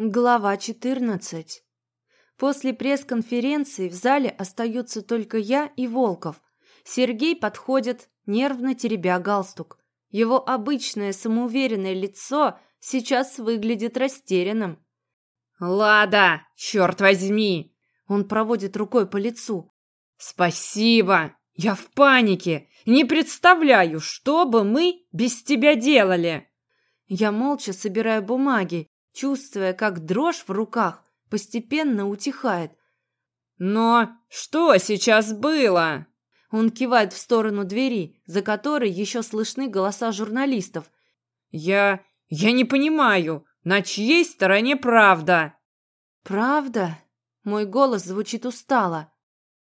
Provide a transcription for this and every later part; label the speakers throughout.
Speaker 1: Глава 14. После пресс-конференции в зале остаются только я и Волков. Сергей подходит, нервно теребя галстук. Его обычное самоуверенное лицо сейчас выглядит растерянным.
Speaker 2: «Лада, черт возьми!»
Speaker 1: Он проводит рукой по лицу.
Speaker 2: «Спасибо! Я в панике! Не представляю, что бы мы без тебя делали!»
Speaker 1: Я молча собираю бумаги чувствуя, как дрожь в руках постепенно утихает.
Speaker 2: «Но что сейчас было?»
Speaker 1: Он кивает в сторону двери, за которой еще слышны голоса журналистов.
Speaker 2: «Я... я не понимаю, на чьей стороне правда?»
Speaker 1: «Правда?» Мой голос звучит устало.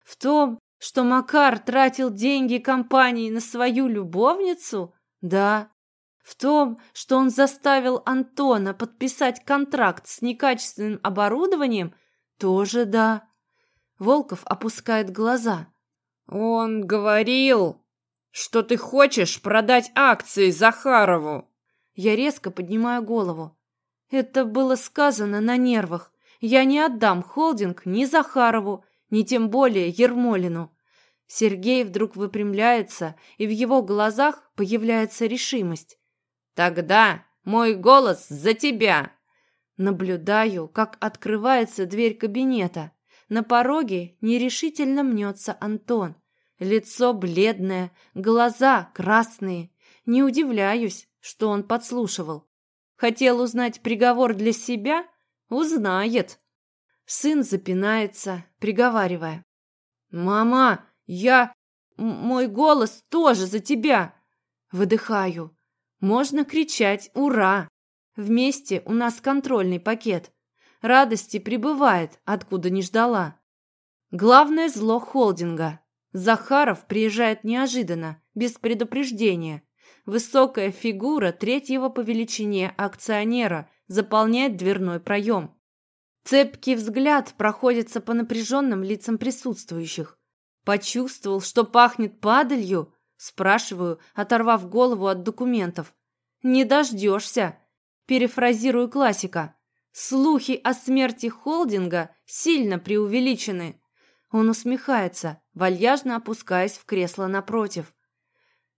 Speaker 1: «В том, что Макар тратил деньги компании на свою любовницу? Да. В том, что он заставил Антона подписать контракт с некачественным оборудованием, тоже да. Волков опускает глаза.
Speaker 2: Он говорил, что ты хочешь продать акции Захарову.
Speaker 1: Я резко поднимаю голову. Это было сказано на нервах. Я не отдам холдинг ни Захарову, ни тем более Ермолину. Сергей вдруг выпрямляется, и в его глазах появляется решимость.
Speaker 2: Тогда мой голос за тебя.
Speaker 1: Наблюдаю, как открывается дверь кабинета. На пороге нерешительно мнется Антон. Лицо бледное, глаза красные. Не удивляюсь, что он подслушивал. Хотел узнать приговор для себя? Узнает. Сын запинается, приговаривая. «Мама, я... Мой голос тоже за тебя!» Выдыхаю. Можно кричать «Ура!». Вместе у нас контрольный пакет. Радости прибывает, откуда не ждала. Главное зло холдинга. Захаров приезжает неожиданно, без предупреждения. Высокая фигура третьего по величине акционера заполняет дверной проем. Цепкий взгляд проходится по напряженным лицам присутствующих. Почувствовал, что пахнет падалью, Спрашиваю, оторвав голову от документов. «Не дождешься!» Перефразирую классика. Слухи о смерти холдинга сильно преувеличены. Он усмехается, вальяжно опускаясь в кресло напротив.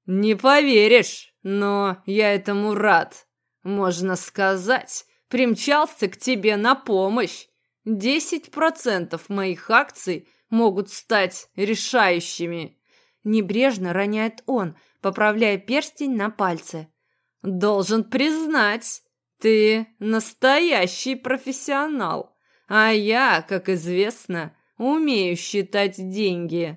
Speaker 2: «Не поверишь, но я этому рад. Можно сказать, примчался к тебе на помощь. Десять процентов моих акций могут стать решающими.
Speaker 1: Небрежно роняет он, поправляя перстень на пальце.
Speaker 2: «Должен признать, ты настоящий профессионал, а я, как известно, умею считать деньги».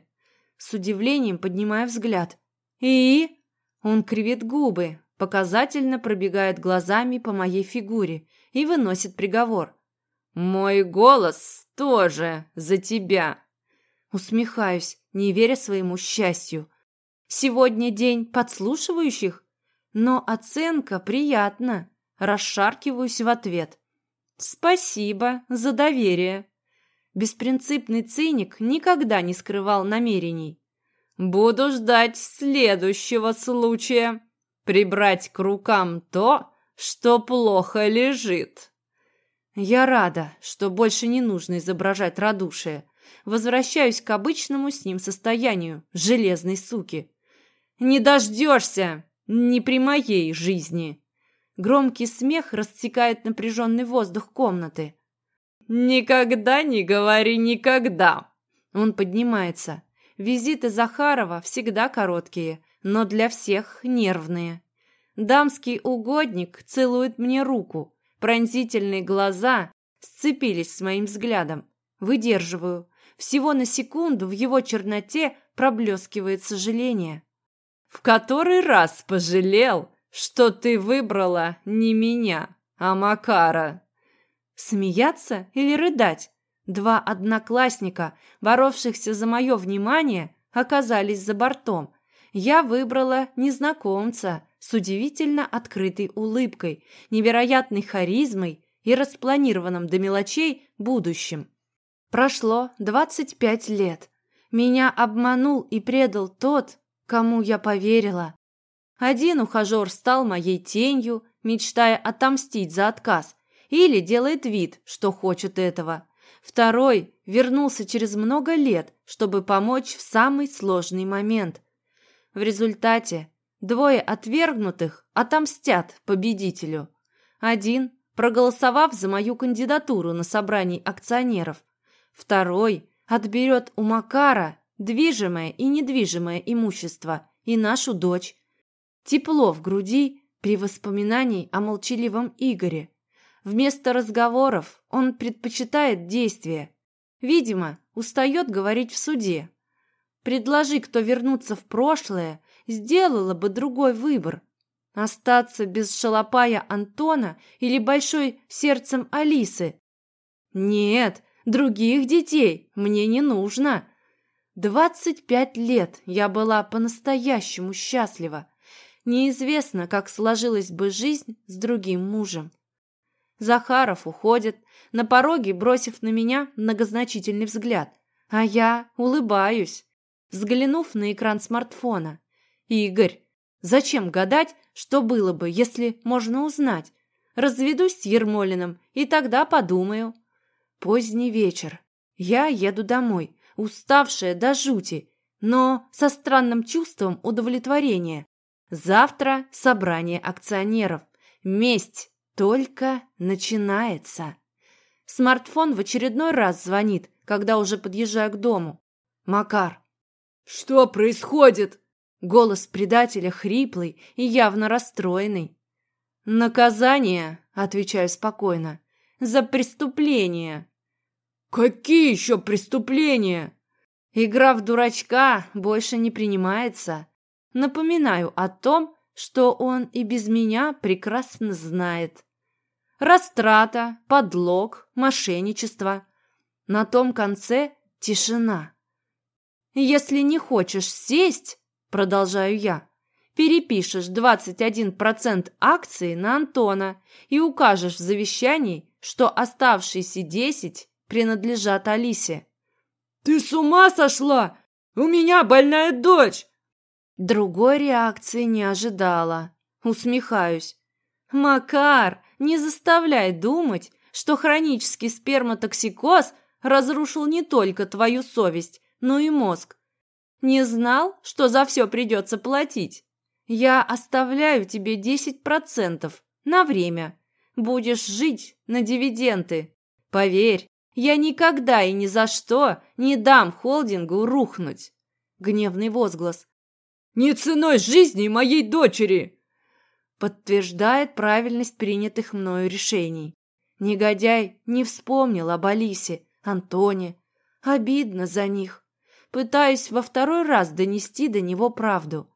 Speaker 1: С удивлением поднимая взгляд. «И?» Он кривит губы, показательно пробегает глазами по моей фигуре и выносит приговор.
Speaker 2: «Мой голос тоже за тебя!»
Speaker 1: Усмехаюсь, не веря своему счастью. Сегодня день подслушивающих, но оценка приятна. Расшаркиваюсь в ответ. Спасибо за доверие. Беспринципный циник никогда не скрывал намерений.
Speaker 2: Буду ждать следующего случая. Прибрать к рукам то, что плохо лежит.
Speaker 1: Я рада, что больше не нужно изображать радушие возвращаюсь к обычному с ним состоянию железной суки. «Не дождешься! Не при моей жизни!» Громкий смех растекает напряженный воздух комнаты.
Speaker 2: «Никогда не говори никогда!»
Speaker 1: Он поднимается. Визиты Захарова всегда короткие, но для всех нервные. Дамский угодник целует мне руку. Пронзительные глаза сцепились с моим взглядом. Выдерживаю. Всего на секунду в его черноте проблескивает сожаление.
Speaker 2: «В который раз пожалел, что ты выбрала не меня, а Макара?»
Speaker 1: Смеяться или рыдать? Два одноклассника, боровшихся за мое внимание, оказались за бортом. Я выбрала незнакомца с удивительно открытой улыбкой, невероятной харизмой и распланированным до мелочей будущим. Прошло двадцать пять лет. Меня обманул и предал тот, кому я поверила. Один ухажер стал моей тенью, мечтая отомстить за отказ, или делает вид, что хочет этого. Второй вернулся через много лет, чтобы помочь в самый сложный момент. В результате двое отвергнутых отомстят победителю. Один, проголосовав за мою кандидатуру на собрании акционеров. Второй отберет у Макара движимое и недвижимое имущество и нашу дочь. Тепло в груди при воспоминании о молчаливом Игоре. Вместо разговоров он предпочитает действия. Видимо, устает говорить в суде. Предложи кто вернуться в прошлое, сделала бы другой выбор. Остаться без шалопая Антона или большой сердцем Алисы? Нет, других детей мне не нужно. Двадцать пять лет я была по-настоящему счастлива. Неизвестно, как сложилась бы жизнь с другим мужем. Захаров уходит, на пороге бросив на меня многозначительный взгляд. А я улыбаюсь, взглянув на экран смартфона. «Игорь, зачем гадать, что было бы, если можно узнать? Разведусь с Ермолиным, и тогда подумаю». Поздний вечер. Я еду домой, уставшая до жути, но со странным чувством удовлетворения. Завтра собрание акционеров. Месть только начинается. Смартфон в очередной раз звонит, когда уже подъезжаю к дому. Макар. «Что происходит?» Голос предателя хриплый и явно расстроенный. «Наказание», — отвечаю спокойно, — «за преступление». «Какие еще преступления?» «Игра в дурачка больше не принимается. Напоминаю о том, что он и без меня прекрасно знает». Растрата, подлог, мошенничество. На том конце тишина. Если не хочешь сесть, продолжаю я, перепишешь 21% акций на Антона и укажешь в завещании, что оставшиеся 10 принадлежат Алисе. «Ты с ума сошла? У меня больная дочь!» Другой реакции не ожидала. Усмехаюсь. «Макар, не заставляй думать, что хронический сперматоксикоз разрушил не только твою совесть, но и мозг. Не знал, что за все придется платить? Я оставляю тебе 10% на время. Будешь жить на дивиденды. Поверь, я никогда и ни за что не дам холдингу рухнуть. Гневный возглас. «Не ценой жизни моей дочери!» подтверждает правильность принятых мною решений. Негодяй не вспомнил об Алисе, Антоне. Обидно за них. Пытаюсь во второй раз донести до него правду.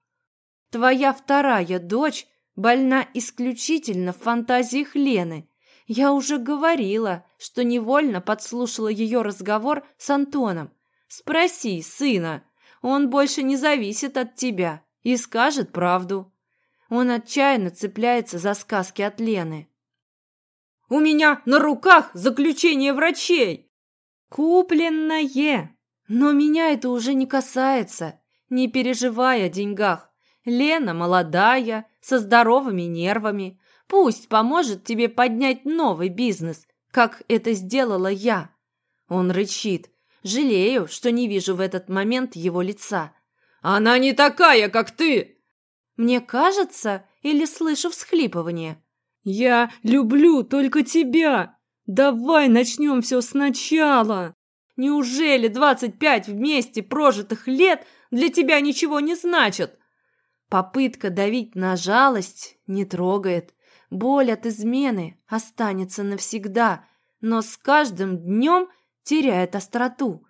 Speaker 1: Твоя вторая дочь больна исключительно в фантазиях Лены. Я уже говорила, что невольно подслушала ее разговор с Антоном. Спроси сына, он больше не зависит от тебя и скажет правду. Он отчаянно цепляется за сказки от Лены. «У меня на руках заключение врачей!» «Купленное! Но меня это уже не касается. Не переживай о деньгах. Лена молодая, со здоровыми нервами. Пусть поможет тебе поднять новый бизнес, как это сделала я». Он рычит. Жалею, что не вижу в этот момент его лица. «Она не такая, как ты!» Мне кажется, или слышу всхлипывание. «Я люблю только тебя! Давай начнем все сначала!» «Неужели двадцать пять вместе прожитых лет для тебя ничего не значат?» Попытка давить на жалость не трогает. Боль от измены останется навсегда, но с каждым днем теряет остроту.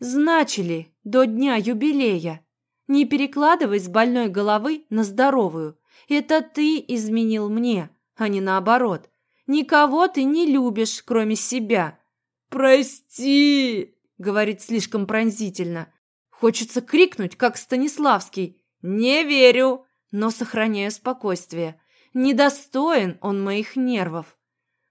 Speaker 1: Значили до дня юбилея не перекладывай с больной головы на здоровую. Это ты изменил мне, а не наоборот. Никого ты не любишь, кроме себя. «Прости!» — говорит слишком пронзительно. Хочется крикнуть, как Станиславский. «Не верю!» но сохраняю спокойствие. Недостоин он моих нервов.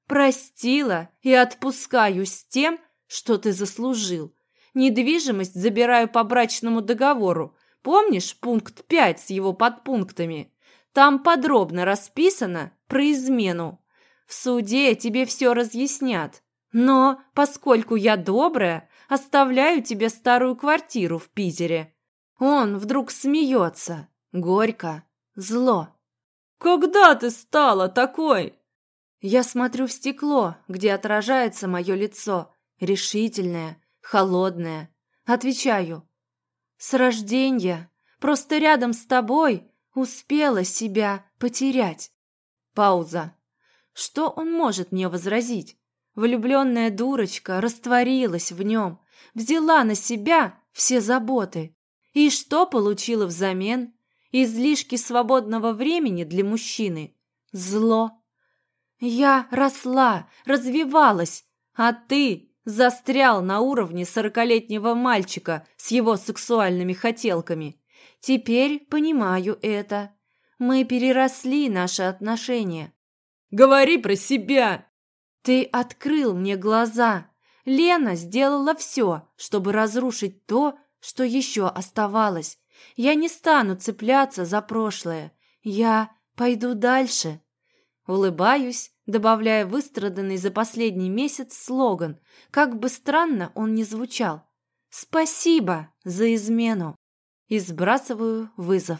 Speaker 1: Простила и отпускаю с тем, что ты заслужил. Недвижимость забираю по брачному договору, Помнишь пункт 5 с его подпунктами? Там подробно расписано про измену. В суде тебе все разъяснят. Но, поскольку я добрая, оставляю тебе старую квартиру в Питере. Он вдруг смеется. Горько. Зло. «Когда ты стала такой?» Я смотрю в стекло, где отражается мое лицо. Решительное, холодное. Отвечаю. «С рождения. Просто рядом с тобой успела себя потерять». Пауза. Что он может мне возразить? Влюбленная дурочка растворилась в нем, взяла на себя все заботы. И что получила взамен? Излишки свободного времени для мужчины. Зло. Я росла, развивалась, а ты застрял на уровне сорокалетнего мальчика с его сексуальными хотелками. Теперь понимаю это. Мы переросли наши отношения.
Speaker 2: Говори про себя,
Speaker 1: ты открыл мне глаза. Лена сделала все, чтобы разрушить то, что еще оставалось. Я не стану цепляться за прошлое. Я пойду дальше. Улыбаюсь, добавляя выстраданный за последний месяц слоган, как бы странно он ни звучал. «Спасибо за измену!» И сбрасываю вызов.